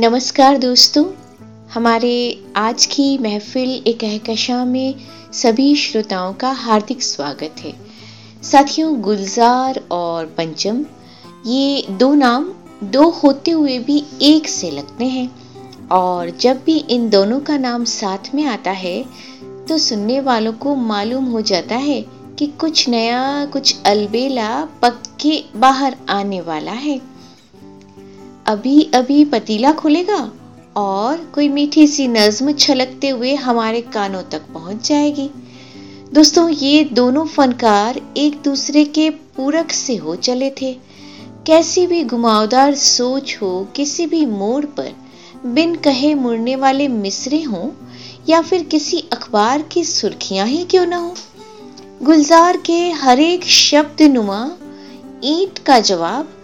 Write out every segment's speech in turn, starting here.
नमस्कार दोस्तों, हमारे आज की महफिल एक कहकशा में सभी श्रोताओं का हार्दिक स्वागत है। साथियों, गुलजार और पंचम, ये दो नाम दो होते हुए भी एक से लगते हैं और जब भी इन दोनों का नाम साथ में आता है तो सुनने वालों को मालूम हो जाता है कि कुछ नया, कुछ अलबेला पक्के बाहर आने वाला है। अभी अभी पतीला खुलेगा और कोई मीठी सी नज्म छलकते हुए हमारे कानों तक पहुँच जाएगी। दोस्तों, ये दोनों फनकार एक दूसरे के पूरक से हो चले थे। कैसी भी घुमावदार सोच हो, किसी भी मोड़ पर बिन कहे मुड़ने वाले मिसरे हों या फिर किसी अखबार की सुर्खियाँ ही क्यों ना हो। गुलजार के हर एक शब्द नुमा ईंट का जवाब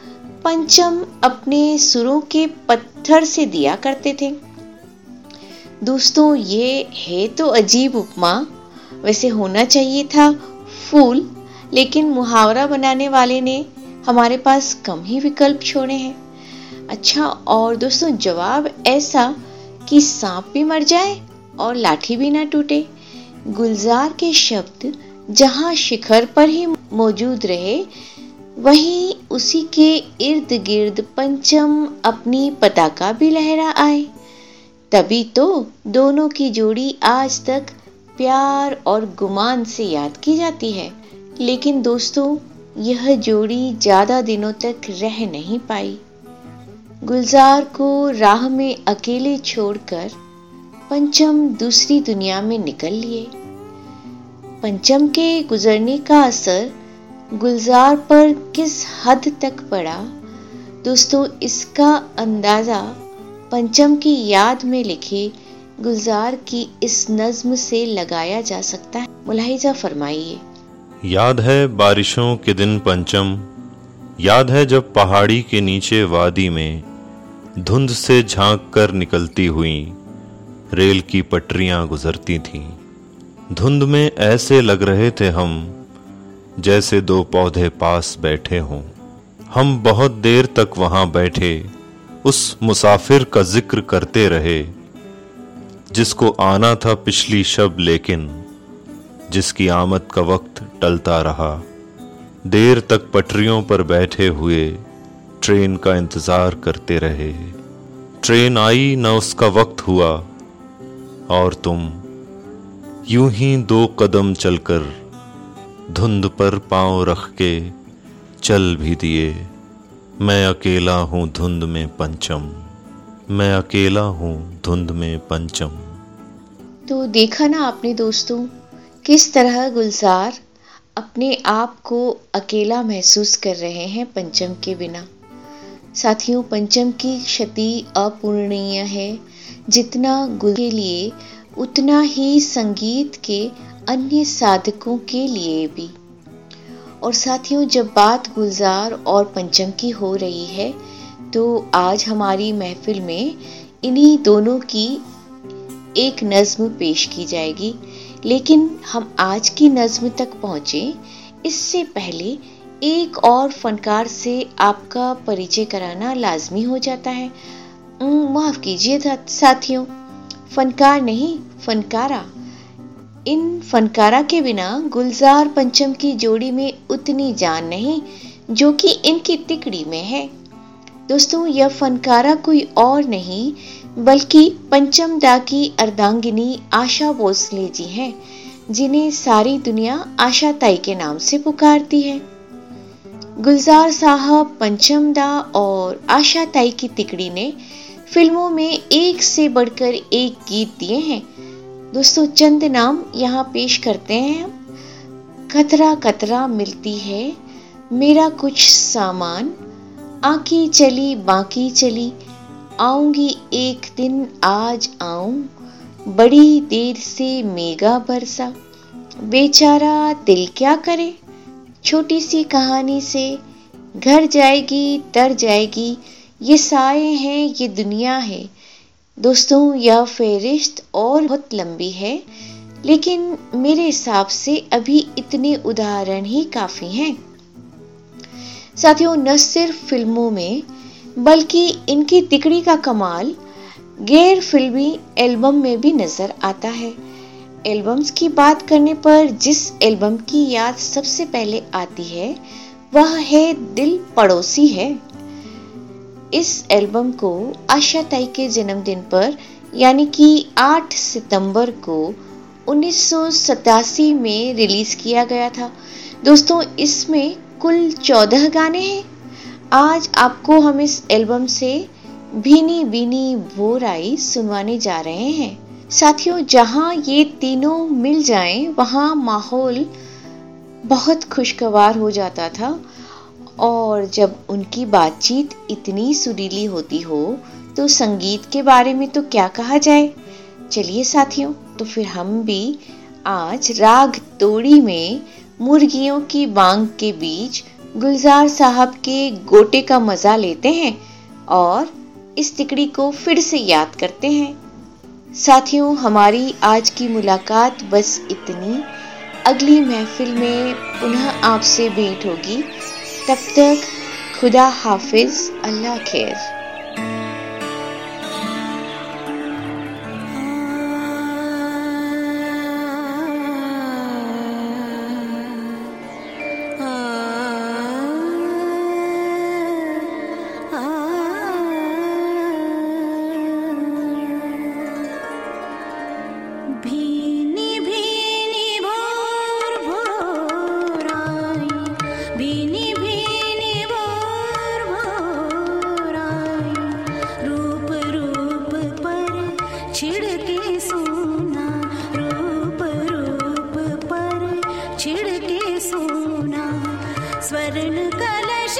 पंचम अपने सुरों के पत्थर से दिया करते थे। दोस्तों, ये है तो अजीब उपमा। वैसे होना चाहिए था फूल, लेकिन मुहावरा बनाने वाले ने हमारे पास कम ही विकल्प छोड़े हैं। अच्छा और दोस्तों, जवाब ऐसा कि सांप भी मर जाए और लाठी भी ना टूटे। गुलजार के शब्द जहाँ शिखर पर ही मौजूद रहे वहीं उसी के इर्द गिर्द पंचम अपनी पताका भी लहरा आए। तभी तो दोनों की जोड़ी आज तक प्यार और गुमान से याद की जाती है, लेकिन दोस्तों, यह जोड़ी ज़्यादा दिनों तक रह नहीं पाई। गुलजार को राह में अकेले छोड़कर पंचम दूसरी दुनिया में निकल लिए। पंचम के गुजरने का असर गुलजार पर किस हद तक पड़ा? दोस्तों, इसका अंदाज़ा पंचम की याद में लिखे गुलजार की इस नज्म से लगाया जा सकता है। मुलाहिजा फरमाइए। याद है बारिशों के दिन पंचम, याद है जब पहाड़ी के नीचे वादी में धुंध से झाँक कर निकलती हुई, रेल की पटरियाँ गुजरती थीं। धुंध में ऐसे लग रहे थे हम जैसे दो पौधे पास बैठे हों। हम बहुत देर तक वहाँ बैठे, उस मुसाफिर का ज़िक्र करते रहे, जिसको आना था पिछली शब लेकिन, जिसकी आमद का वक्त टलता रहा। देर तक पटरियों पर बैठे हुए, ट्रेन का इंतज़ार करते रहे। ट्रेन आई, न उसका वक्त हुआ, और तुम, यूँ ही दो कदम चलकर धुंध पर पाँव रख के चल भी दिए। मैं अकेला हूँ धुंध में पंचम। मैं अकेला हूँ धुंध में पंचम। तो देखा ना आपने दोस्तों, किस तरह गुलजार अपने आप को अकेला महसूस कर रहे हैं पंचम के बिना। साथियों, पंचम की क्षति अपूर्णीय है। जितना गुल के लिए, उतना ही संगीत के अन्य साधकों के लिए भी। और साथियों, जब बात गुलजार और पंचम की हो रही है तो आज हमारी महफिल में इन्हीं दोनों की एक नज्म पेश की जाएगी। लेकिन हम आज की नज्म तक पहुँचे। इससे पहले एक और फनकार से आपका परिचय कराना लाजमी हो जाता है। माफ़ कीजिए साथियों। फनकार नहीं, फनकारा। इन फनकारा के बिना गुलजार पंचम की जोड़ी में उतनी जान नहीं, जो कि इनकी तिकड़ी में है। दोस्तों, यह फनकारा कोई और नहीं, बल्कि पंचम दा की अर्धांगिनी आशा भोसले जी हैं, जिन्हें सारी दुनिया आशा ताई के नाम से पुकारती है। गुलजार साहब पंचम दा और आशा ताई की तिकड़ी ने फ़िल्मों में एक से बढ़कर एक गीत दिए हैं दोस्तों, चंद नाम यहाँ पेश करते हैं। हम कतरा कतरा मिलती है, मेरा कुछ सामान। आकी चली, बाकी चली, आऊँगी एक दिन, आज आऊँ। बड़ी देर से मेगा बरसा। बेचारा दिल क्या करे? छोटी सी कहानी से, घर जाएगी, तर जाएगी। ये साए हैं, ये दुनिया है। दोस्तों, यह फेरिस्त और बहुत लंबी है, लेकिन मेरे हिसाब से अभी इतने उदाहरण ही काफ़ी हैं। साथियों, न सिर्फ़ फ़िल्मों में, बल्कि इनकी तिकड़ी का कमाल गैर फिल्मी एल्बम में भी नज़र आता है। एल्बम्स की बात करने पर जिस एल्बम की याद सबसे पहले आती है, वह है दिल पड़ोसी है। इस एल्बम को आशा ताई के जन्मदिन पर, यानी कि 8 सितंबर को उन्नीस में रिलीज़ किया गया था। दोस्तों, इसमें कुल चौदह गाने हैं। आज आपको हम इस एल्बम से भीनी भोर आई सुनवाने जा रहे हैं। साथियों, जहाँ ये तीनों मिल जाएँ, वहाँ माहौल बहुत खुशगवार हो जाता था। और जब उनकी बातचीत इतनी सुरीली होती हो तो संगीत के बारे में तो क्या कहा जाए? चलिए साथियों तो फिर हम भी आज राग तोड़ी में मुर्गियों की बांग के बीच गुलजार साहब के गोटे का मज़ा लेते हैं और इस तिकड़ी को फिर से याद करते हैं। साथियों, हमारी आज की मुलाकात बस इतनी। अगली महफिल में पुनः आपसे भेंट होगी। तब तक खुदा हाफिज अल्लाह खैर। स्वर्ण कलश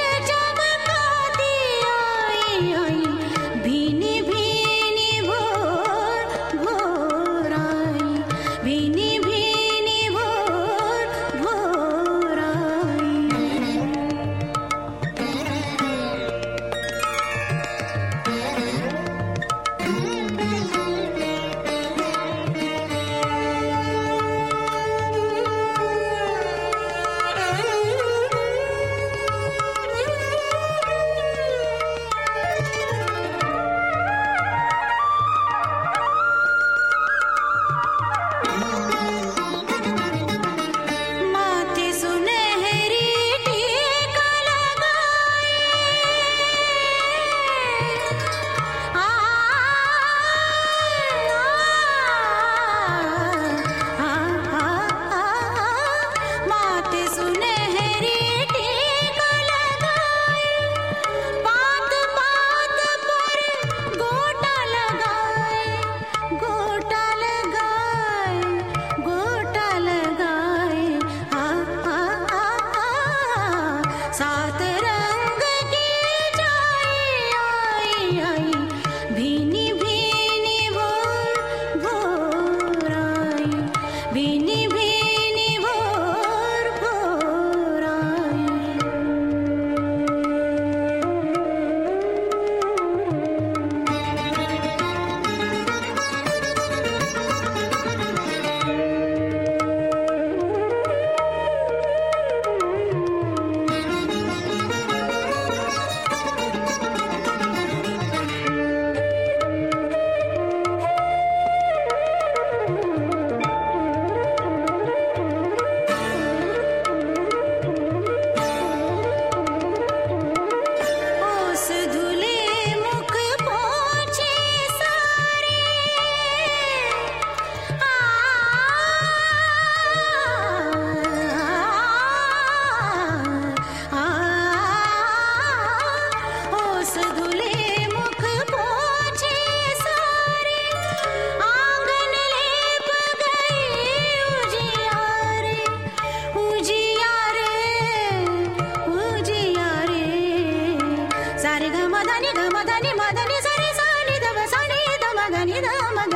सात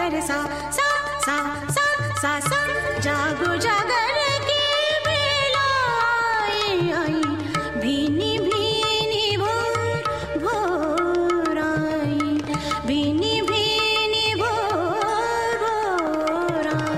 छिड़के सोना स्वर्ण का